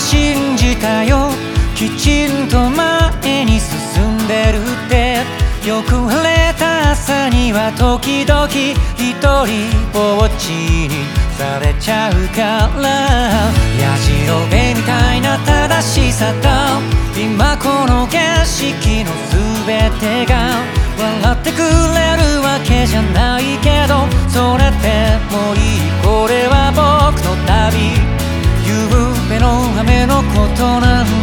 信じたよ。きちんと前に進んでるって。よく晴れた朝には時々一人ぼっちにされちゃうから。やじろべみたいな正しさと今この景色の全てが笑ってくれるわけじゃないけどそれでもいい。これは僕ことなん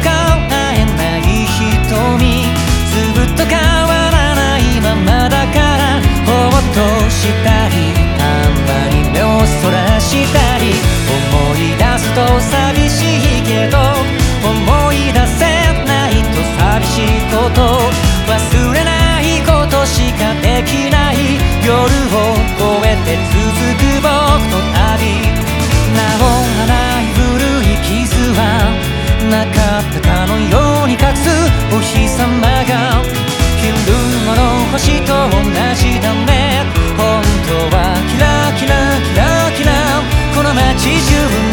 顔が昼間の星と同じだね本当はキラキラキラキラ。この街中